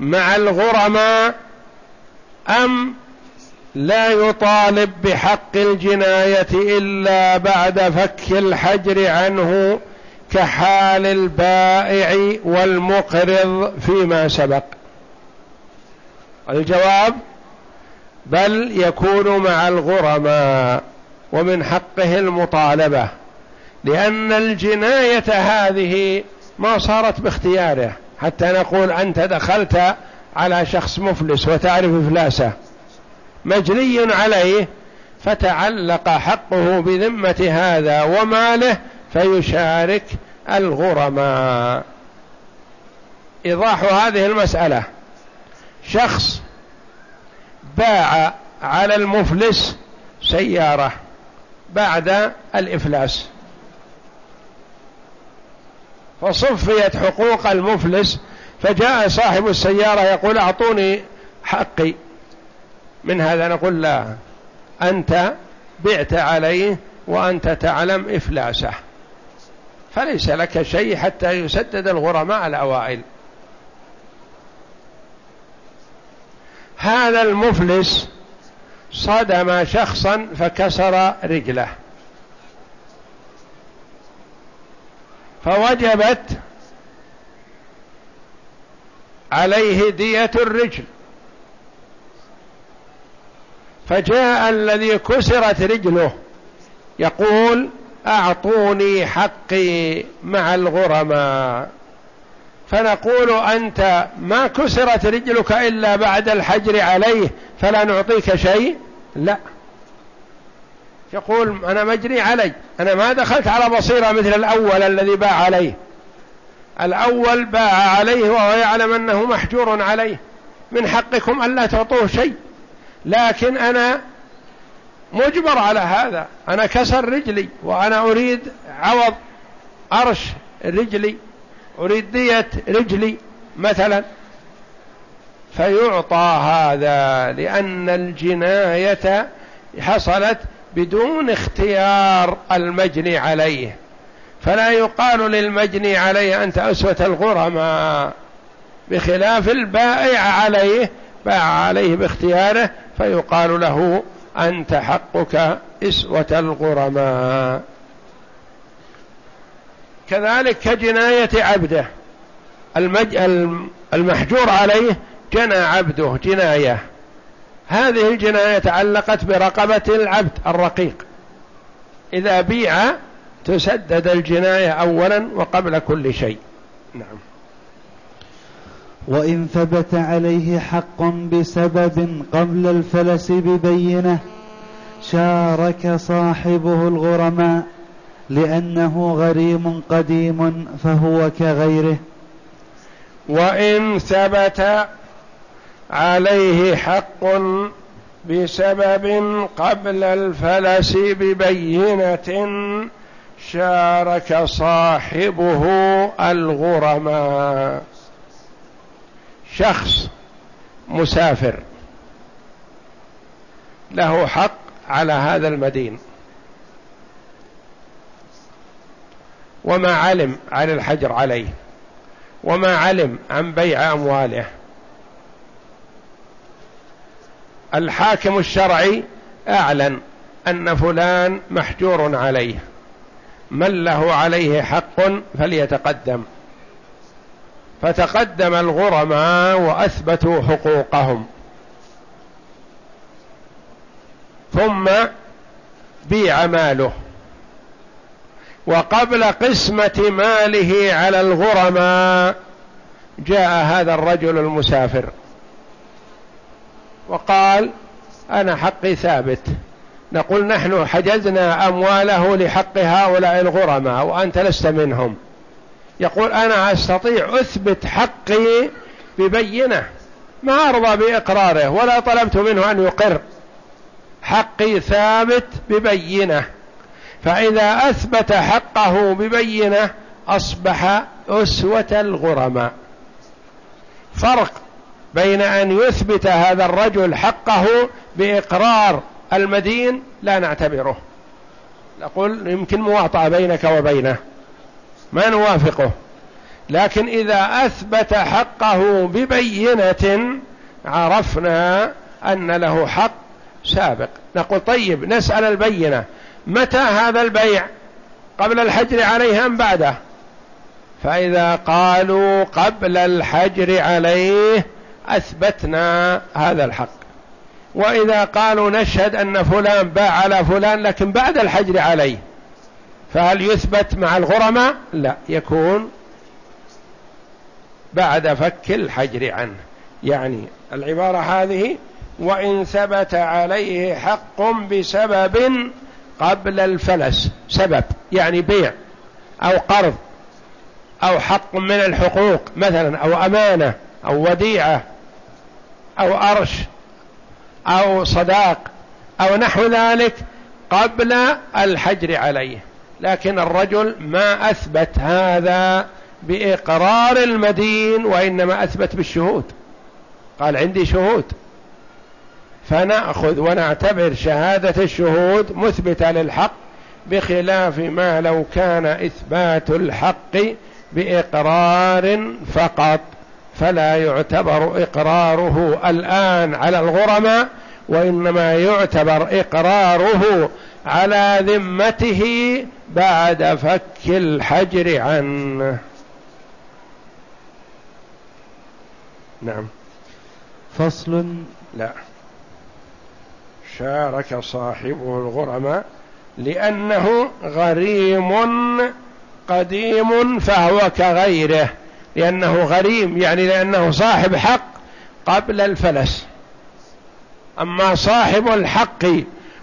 مع الغرماء أم لا يطالب بحق الجناية إلا بعد فك الحجر عنه كحال البائع والمقرض فيما سبق. الجواب بل يكون مع الغرماء ومن حقه المطالبة لأن الجناية هذه ما صارت باختياره. حتى نقول أنت دخلت على شخص مفلس وتعرف إفلاسه. مجني عليه فتعلق حقه بذمة هذا وماله فيشارك الغرماء. إيضاح هذه المسألة. شخص باع على المفلس سيارة بعد الإفلاس. فصفيت حقوق المفلس فجاء صاحب السيارة يقول أعطوني حقي. من هذا نقول لا أنت بعت عليه وأنت تعلم إفلاسه. فليس لك شيء حتى يسدد الغرماء الأوائل. هذا المفلس صدم شخصا فكسر رجله. فوجبت عليه دية الرجل. فجاء الذي كسرت رجله يقول أعطوني حقي مع الغرماء. فنقول أنت ما كسرت رجلك إلا بعد الحجر عليه فلا نعطيك شيء؟ لا. يقول أنا مجري علي. أنا ما دخلت على بصيرة مثل الأول الذي باع عليه. الأول باع عليه وهو يعلم أنه محجور عليه. من حقكم ألا تعطوه شيء. لكن أنا مجبر على هذا. أنا كسر رجلي وأنا أريد عوض أرش رجلي. أريد دية رجلي مثلا. فيعطى هذا لأن الجناية حصلت بدون اختيار المجني عليه. فلا يقال للمجني عليه أنت أسوة الغرماء بخلاف البائع عليه باع عليه باختياره فيقال له أنت حقك إسوة الغرماء. كذلك كجناية عبده المج... المحجور عليه جنى عبده جناية. هذه الجناية تعلقت برقبة العبد الرقيق. إذا بيع تسدد الجناية أولا وقبل كل شيء. نعم. وإن ثبت عليه حق بسبب قبل الفلس ببينة شارك صاحبه الغرماء لأنه غريم قديم فهو كغيره. وإن ثبت عليه حق بسبب قبل الفلس ببينة شارك صاحبه الغرماء. شخص مسافر. له حق على هذا المدين. وما علم عن الحجر عليه. وما علم عن بيع أمواله. الحاكم الشرعي أعلن أن فلان محجور عليه من له عليه حق فليتقدم. فتقدم الغرماء وأثبتوا حقوقهم. ثم بيع ماله. وقبل قسمة ماله على الغرماء جاء هذا الرجل المسافر. وقال أنا حقي ثابت. نقول نحن حجزنا أمواله لحق هؤلاء الغرماء وأنت لست منهم. يقول أنا أستطيع أثبت حقي ببينة. ما أرضى بإقراره ولا طلبت منه أن يقر. حقي ثابت ببينة. فإذا أثبت حقه ببينة أصبح أسوة الغرماء. فرق بين أن يثبت هذا الرجل حقه بإقرار المدين لا نعتبره. نقول يمكن مواطأة بينك وبينه ما نوافقه. لكن إذا أثبت حقه ببينة عرفنا أن له حق سابق. نقول طيب نسأل البينة. متى هذا البيع؟ قبل الحجر عليه أم بعده؟ فإذا قالوا قبل الحجر عليه أثبتنا هذا الحق. وإذا قالوا نشهد أن فلان باع على فلان لكن بعد الحجر عليه فهل يثبت مع الغرماء؟ لا يكون بعد فك الحجر عنه. يعني العبارة هذه وإن ثبت عليه حق بسبب قبل الفلس سبب يعني بيع أو قرض أو حق من الحقوق مثلا أو أمانة أو وديعة. أو أرش أو صداق أو نحو ذلك قبل الحجر عليه. لكن الرجل ما أثبت هذا بإقرار المدين وإنما أثبت بالشهود. قال عندي شهود. فنأخذ ونعتبر شهادة الشهود مثبتة للحق بخلاف ما لو كان إثبات الحق بإقرار فقط. فلا يعتبر إقراره الآن على الغرماء وإنما يعتبر إقراره على ذمته بعد فك الحجر عنه. نعم. فصل. لا. شارك صاحبه الغرماء لأنه غريم قديم فهو كغيره. لأنه غريم يعني لأنه صاحب حق قبل الفلس. أما صاحب الحق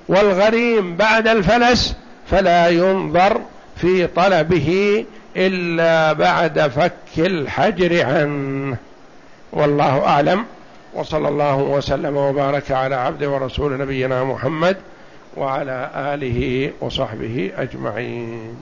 والغريم بعد الفلس فلا ينظر في طلبه إلا بعد فك الحجر عنه. والله أعلم. وصلى الله وسلم وبارك على عبد ورسول نبينا محمد وعلى آله وصحبه أجمعين.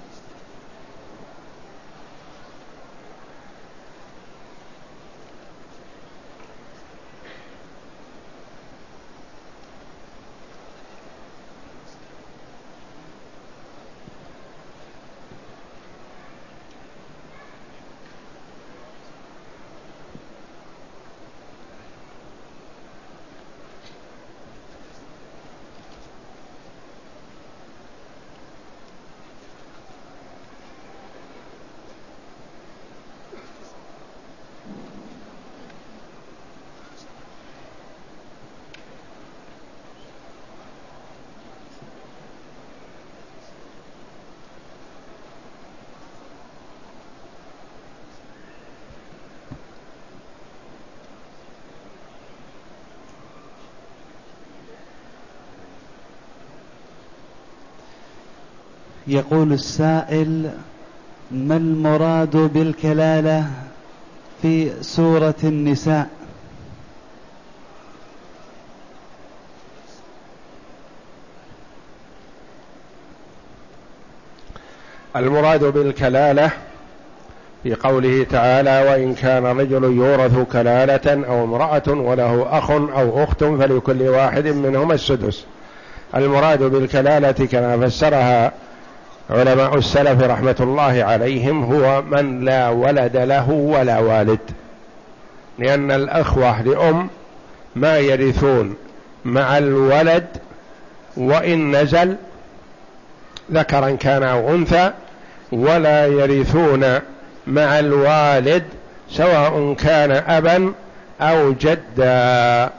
يقول السائل ما المراد بالكلالة في سورة النساء؟ المراد بالكلالة في قوله تعالى وإن كان رجل يورث كلالة أو امرأة وله أخ أو أخت فلكل واحد منهما السدس. المراد بالكلالة كما فسرها علماء السلف رحمة الله عليهم هو من لا ولد له ولا والد. لأن الأخوة لأم ما يرثون مع الولد وإن نزل ذكرا كان أو أنثى ولا يرثون مع الوالد سواء كان أبا أو جدا.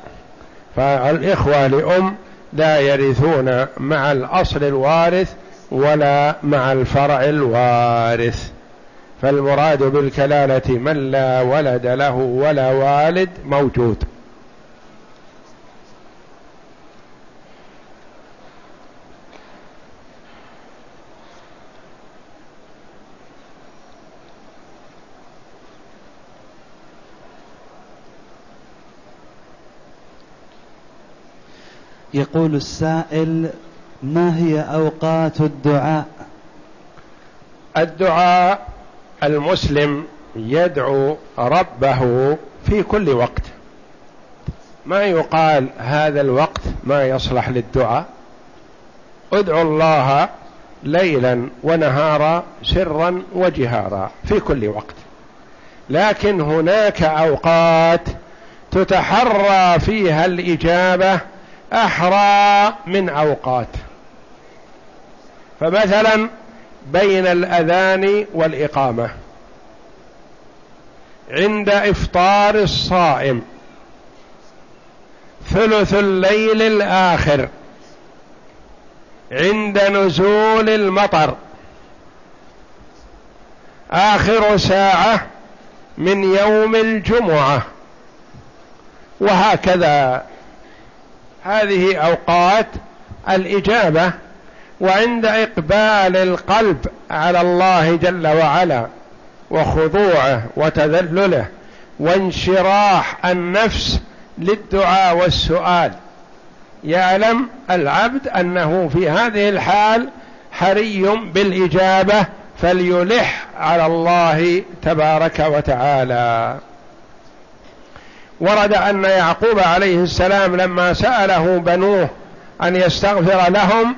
فالإخوة لأم لا يرثون مع الأصل الوارث ولا مع الفرع الوارث. فالمراد بالكلالة من لا ولد له ولا والد موجود. يقول السائل ما هي أوقات الدعاء؟ الدعاء المسلم يدعو ربه في كل وقت. ما يقال هذا الوقت ما يصلح للدعاء؟ ادعوا الله ليلا ونهارا سرا وجهارا في كل وقت. لكن هناك أوقات تتحرى فيها الإجابة أحرى من أوقات. فمثلا بين الأذان والإقامة عند إفطار الصائم ثلث الليل الآخر عند نزول المطر آخر ساعة من يوم الجمعة وهكذا. هذه أوقات الإجابة وعند إقبال القلب على الله جل وعلا وخضوعه وتذلله وانشراح النفس للدعاء والسؤال. يعلم العبد أنه في هذه الحال حري بالإجابة فليلح على الله تبارك وتعالى. ورد أن يعقوب عليه السلام لما سأله بنوه أن يستغفر لهم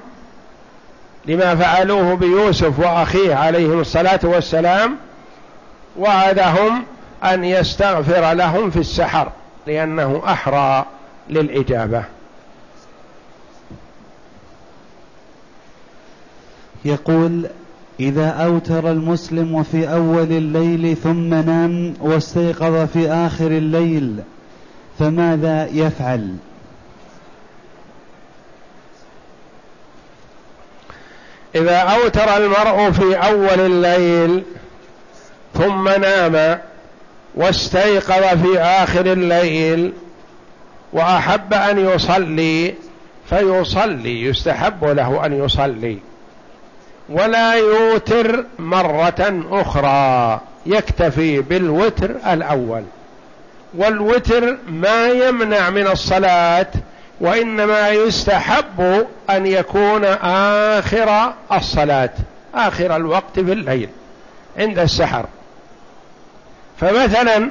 لما فعلوه بيوسف وأخيه عليهم الصلاة والسلام وعدهم أن يستغفر لهم في السحر لأنه أحرى للإجابة. يقول إذا أوتر المسلم في أول الليل ثم نام واستيقظ في آخر الليل فماذا يفعل؟ إذا أوتر المرء في أول الليل ثم نام واستيقظ في آخر الليل وأحب أن يصلي فيصلي يستحب له أن يصلي. ولا يوتر مرة أخرى يكتفي بالوتر الأول. والوتر ما يمنع من الصلاة وإنما يستحب أن يكون آخر الصلاة آخر الوقت في الليل عند السحر. فمثلا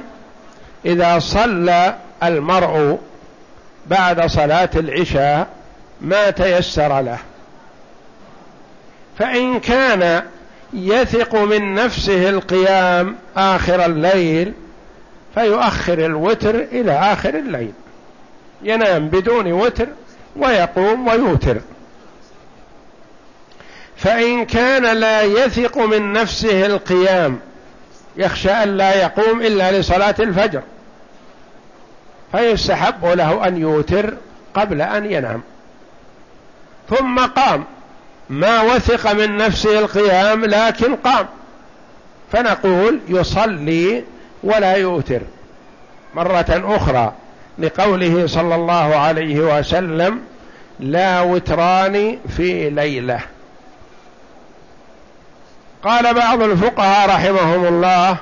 إذا صلى المرء بعد صلاة العشاء ما تيسر له. فإن كان يثق من نفسه القيام آخر الليل فيؤخر الوتر إلى آخر الليل. ينام بدون وتر ويقوم ويوتر. فإن كان لا يثق من نفسه القيام يخشى أن لا يقوم إلا لصلاة الفجر. فيستحب له أن يوتر قبل أن ينام. ثم قام. ما وثق من نفسه القيام لكن قام. فنقول يصلي ولا يوتر. مرة أخرى لقوله صلى الله عليه وسلم لا وتران في ليلة. قال بعض الفقهاء رحمهم الله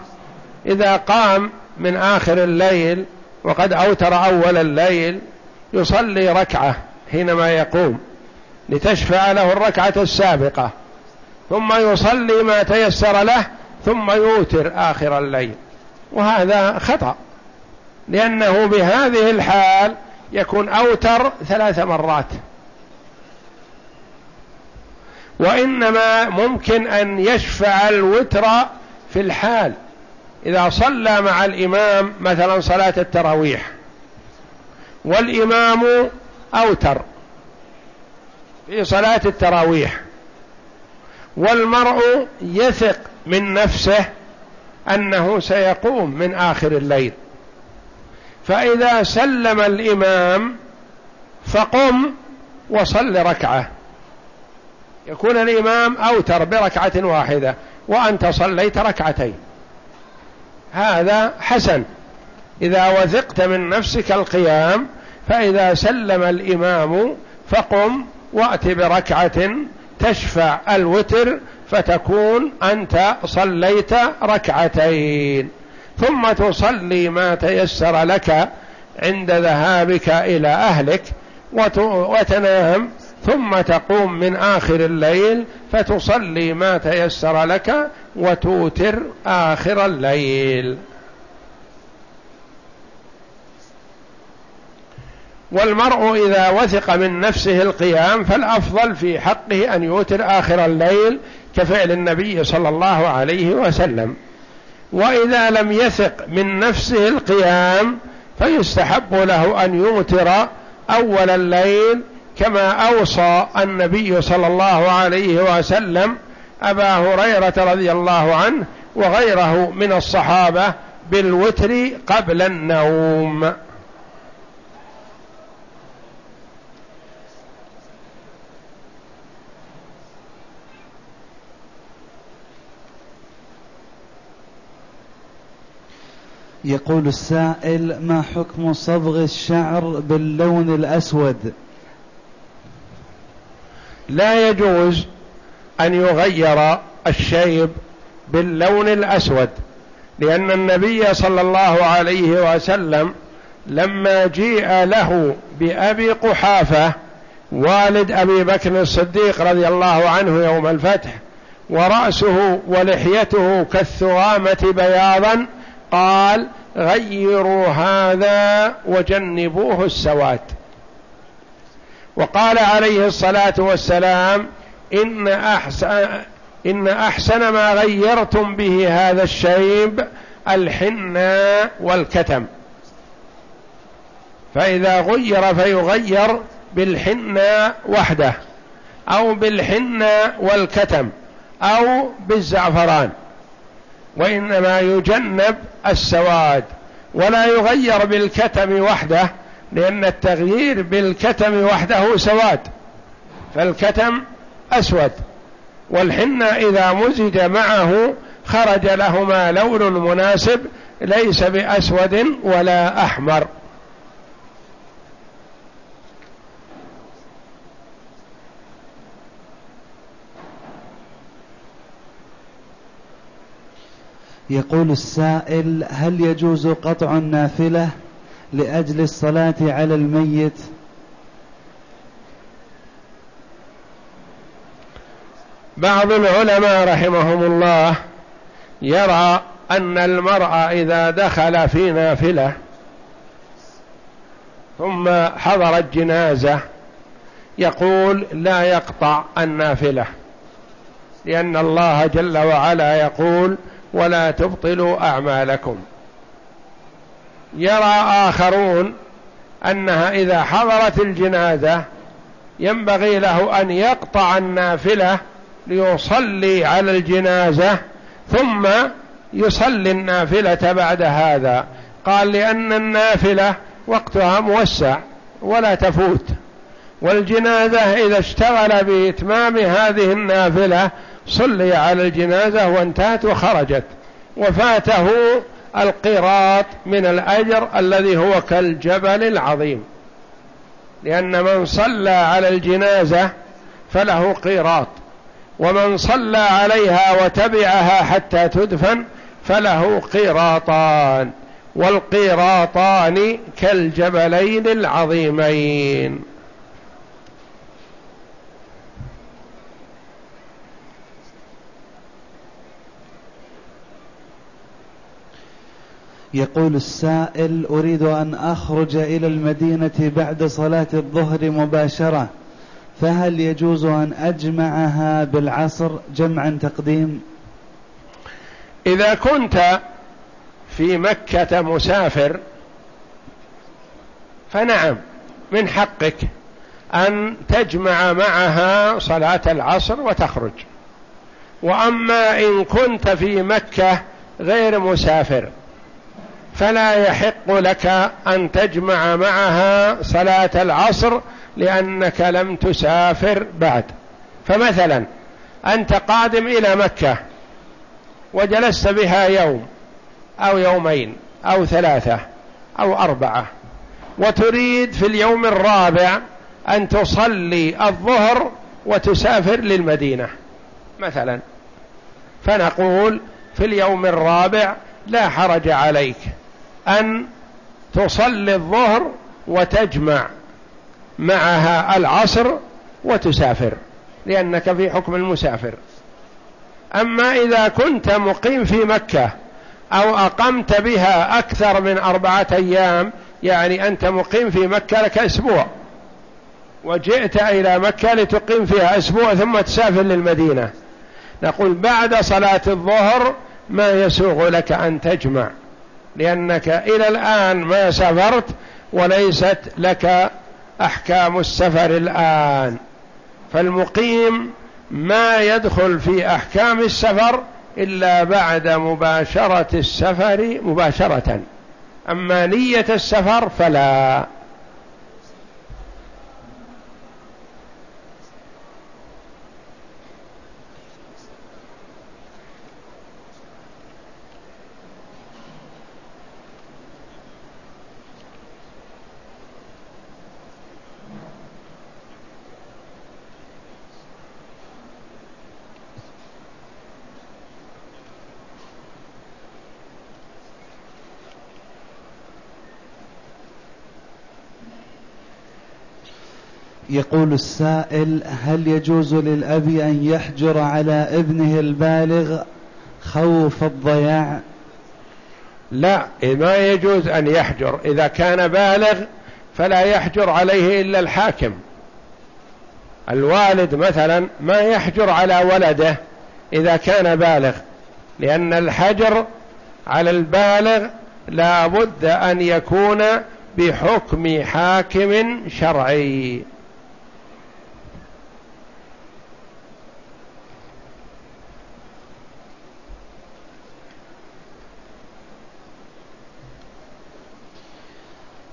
إذا قام من آخر الليل وقد أوتر أول الليل يصلي ركعة حينما يقوم لتشفع له الركعة السابقة ثم يصلي ما تيسر له ثم يوتر آخر الليل. وهذا خطأ. لأنه بهذه الحال يكون أوتر ثلاث مرات. وإنما ممكن أن يشفع الوتر في الحال. إذا صلى مع الإمام مثلا صلاة التراويح. والإمام أوتر في صلاة التراويح. والمرء يثق من نفسه أنه سيقوم من آخر الليل. فإذا سلم الإمام فقم وصل ركعة. يكون الإمام أوتر بركعة واحدة وأنت صليت ركعتين. هذا حسن. إذا وثقت من نفسك القيام فإذا سلم الإمام فقم وأت بركعة تشفع الوتر فتكون أنت صليت ركعتين. ثم تصلي ما تيسر لك عند ذهابك إلى أهلك وتنام ثم تقوم من آخر الليل فتصلي ما تيسر لك وتوتر آخر الليل. والمرء إذا وثق من نفسه القيام فالأفضل في حقه أن يوتر آخر الليل كفعل النبي صلى الله عليه وسلم. وإذا لم يثق من نفسه القيام فيستحب له أن يوتر أول الليل كما أوصى النبي صلى الله عليه وسلم أبا هريرة رضي الله عنه وغيره من الصحابة بالوتر قبل النوم. يقول السائل ما حكم صبغ الشعر باللون الأسود؟ لا يجوز أن يغير الشيب باللون الأسود لأن النبي صلى الله عليه وسلم لما جيء له بأبي قحافة والد أبي بكر الصديق رضي الله عنه يوم الفتح ورأسه ولحيته كالثغامة بياضا قال غيروا هذا وجنبوه السواد. وقال عليه الصلاة والسلام إن أحسن, إن أحسن ما غيرتم به هذا الشيب الحناء والكتم. فإذا غير فيغير بالحناء وحده أو بالحناء والكتم أو بالزعفران. وإنما يجنب السواد ولا يغير بالكتم وحده لأن التغيير بالكتم وحده سواد فالكتم أسود. والحنة إذا مزج معه خرج لهما لون مناسب ليس بأسود ولا أحمر. يقول السائل هل يجوز قطع النافلة لأجل الصلاة على الميت؟ بعض العلماء رحمهم الله يرى أن المرأة إذا دخل في نافلة ثم حضرت جنازة يقول لا يقطع النافلة لأن الله جل وعلا يقول ولا تبطلوا أعمالكم. يرى آخرون أنها إذا حضرت الجنازة ينبغي له أن يقطع النافلة ليصلي على الجنازة ثم يصلي النافلة بعد هذا. قال لأن النافلة وقتها موسع ولا تفوت. والجنازة إذا اشتغل بإتمام هذه النافلة صلي على الجنازة وانتهت وخرجت. وفاته القراط من الأجر الذي هو كالجبل العظيم. لأن من صلى على الجنازة فله قيراط ومن صلى عليها وتبعها حتى تدفن فله قيراطان والقيراطان كالجبلين العظيمين. يقول السائل أريد أن أخرج إلى المدينة بعد صلاة الظهر مباشرة فهل يجوز أن أجمعها بالعصر جمعا تقديم؟ إذا كنت في مكة مسافر فنعم من حقك أن تجمع معها صلاة العصر وتخرج. وأما إن كنت في مكة غير مسافر فلا يحق لك أن تجمع معها صلاة العصر لأنك لم تسافر بعد. فمثلا أنت قادم إلى مكة وجلست بها يوم أو يومين أو ثلاثة أو أربعة وتريد في اليوم الرابع أن تصلي الظهر وتسافر للمدينة. مثلا فنقول في اليوم الرابع لا حرج عليك. أن تصلي الظهر وتجمع معها العصر وتسافر لأنك في حكم المسافر. أما إذا كنت مقيم في مكة أو أقمت بها أكثر من أربعة أيام يعني أنت مقيم في مكة لك أسبوع وجئت إلى مكة لتقيم فيها أسبوع ثم تسافر للمدينة. نقول بعد صلاة الظهر ما يسوغ لك أن تجمع. لأنك إلى الآن ما سافرت وليست لك أحكام السفر الآن. فالمقيم ما يدخل في أحكام السفر إلا بعد مباشرة السفر مباشرة. أما نية السفر فلا. يقول السائل هل يجوز للأب أن يحجر على ابنه البالغ خوف الضياع؟ لا ما يجوز أن يحجر. إذا كان بالغ فلا يحجر عليه إلا الحاكم. الوالد مثلا ما يحجر على ولده إذا كان بالغ لأن الحجر على البالغ لا بد أن يكون بحكم حاكم شرعي.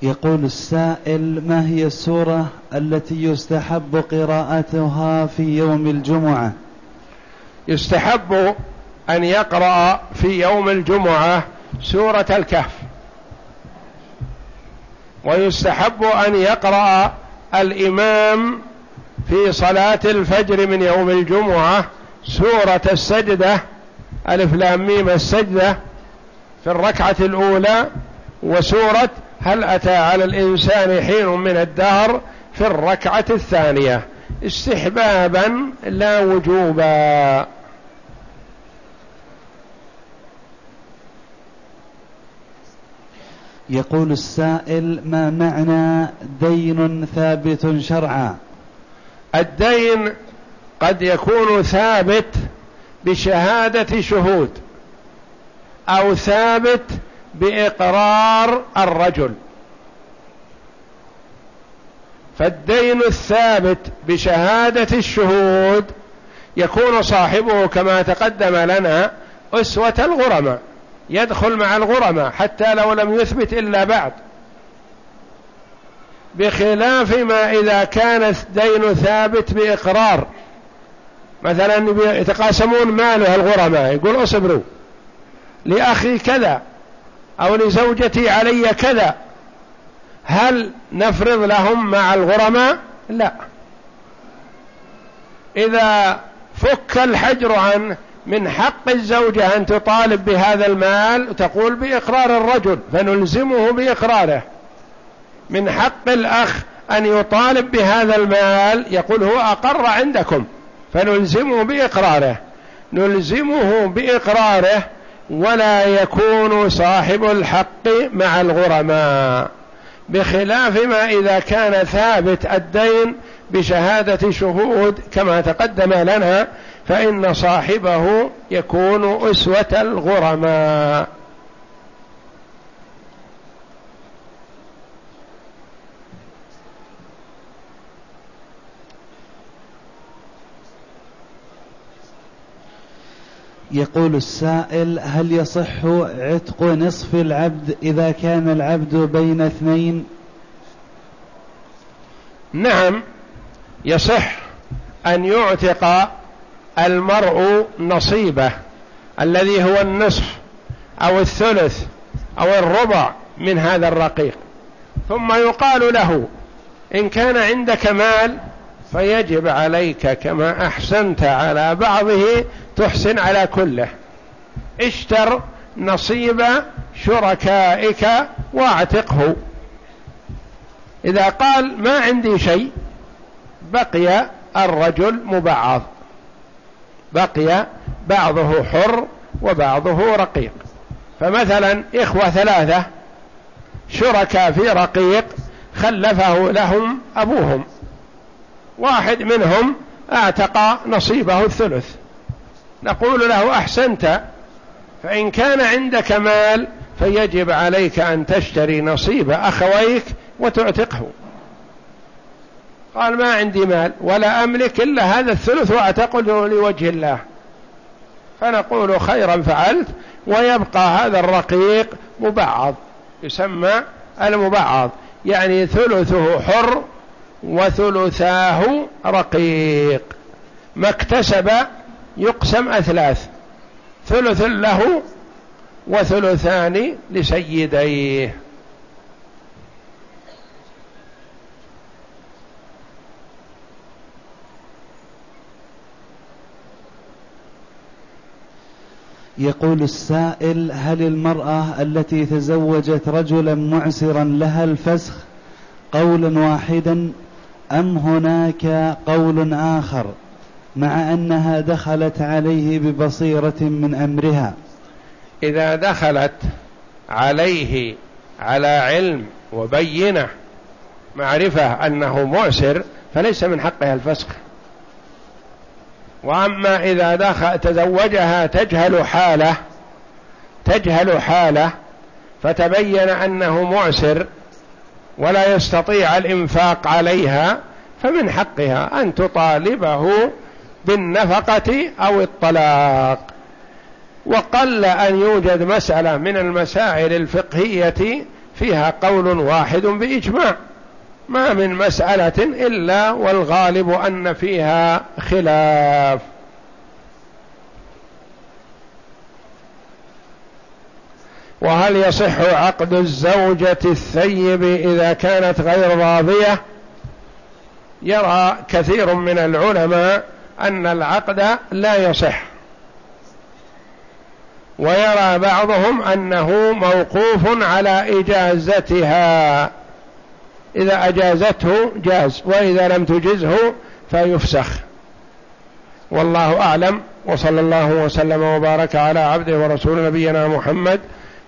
يقول السائل ما هي السورة التي يستحب قراءتها في يوم الجمعة؟ يستحب أن يقرأ في يوم الجمعة سورة الكهف. ويستحب أن يقرأ الإمام في صلاة الفجر من يوم الجمعة سورة السجدة ألف لام ميم السجدة في الركعة الأولى وسورة هل أتى على الإنسان حين من الدهر في الركعة الثانية؟ استحبابا لا وجوبا. يقول السائل ما معنى دين ثابت شرعا؟ الدين قد يكون ثابت بشهادة شهود أو ثابت بإقرار الرجل. فالدين الثابت بشهادة الشهود يكون صاحبه كما تقدم لنا أسوة الغرماء يدخل مع الغرماء حتى لو لم يثبت إلا بعد. بخلاف ما إذا كان الدين ثابت بإقرار. مثلا يتقاسمون ماله الغرماء يقول اصبروا لأخي كذا أو لزوجتي علي كذا هل نفرض لهم مع الغرماء؟ لا. إذا فك الحجر عنه من حق الزوجة أن تطالب بهذا المال تقول بإقرار الرجل فنلزمه بإقراره. من حق الأخ أن يطالب بهذا المال يقول هو أقر عندكم فنلزمه بإقراره. نلزمه بإقراره ولا يكون صاحب الحق مع الغرماء بخلاف ما إذا كان ثابت الدين بشهادة شهود كما تقدم لنا فإن صاحبه يكون أسوة الغرماء. يقول السائل هل يصح عتق نصف العبد إذا كان العبد بين اثنين؟ نعم يصح أن يعتق المرء نصيبه الذي هو النصف أو الثلث أو الربع من هذا الرقيق. ثم يقال له إن كان عندك مال فيجب عليك كما أحسنت على بعضه تحسن على كله. اشتر نصيب شركائك واعتقه. إذا قال ما عندي شيء بقي الرجل مبعض. بقي بعضه حر وبعضه رقيق. فمثلا إخوة ثلاثة شركاء في رقيق خلفه لهم أبوهم. واحد منهم أعتق نصيبه الثلث. نقول له أحسنت فإن كان عندك مال فيجب عليك أن تشتري نصيب أخويك وتعتقه. قال ما عندي مال ولا أملك إلا هذا الثلث وأعتقده لوجه الله. فنقول خيرا فعلت ويبقى هذا الرقيق مبعض يسمى المبعض يعني ثلثه حر وثلثاه رقيق. ما اكتسب يقسم أثلاث. ثلث له وثلثان لسيديه. يقول السائل هل المرأة التي تزوجت رجلا معسرا لها الفسخ؟ قولا واحدا. أم هناك قول آخر مع أنها دخلت عليه ببصيرة من أمرها؟ إذا دخلت عليه على علم وبينة معرفة أنه معسر فليس من حقها الفسخ. وأما إذا دخل تزوجها تجهل حاله تجهل حاله فتبين أنه معسر ولا يستطيع الإنفاق عليها فمن حقها أن تطالبه بالنفقة أو الطلاق. وقل أن يوجد مسألة من المسائل الفقهية فيها قول واحد بإجماع. ما من مسألة إلا والغالب أن فيها خلاف. وهل يصح عقد الزوجة الثيب إذا كانت غير راضية؟ يرى كثير من العلماء أن العقد لا يصح. ويرى بعضهم أنه موقوف على إجازتها. إذا أجازته جاز وإذا لم تجزه فيفسخ. والله أعلم وصلى الله وسلم وبارك على عبده ورسول نبينا محمد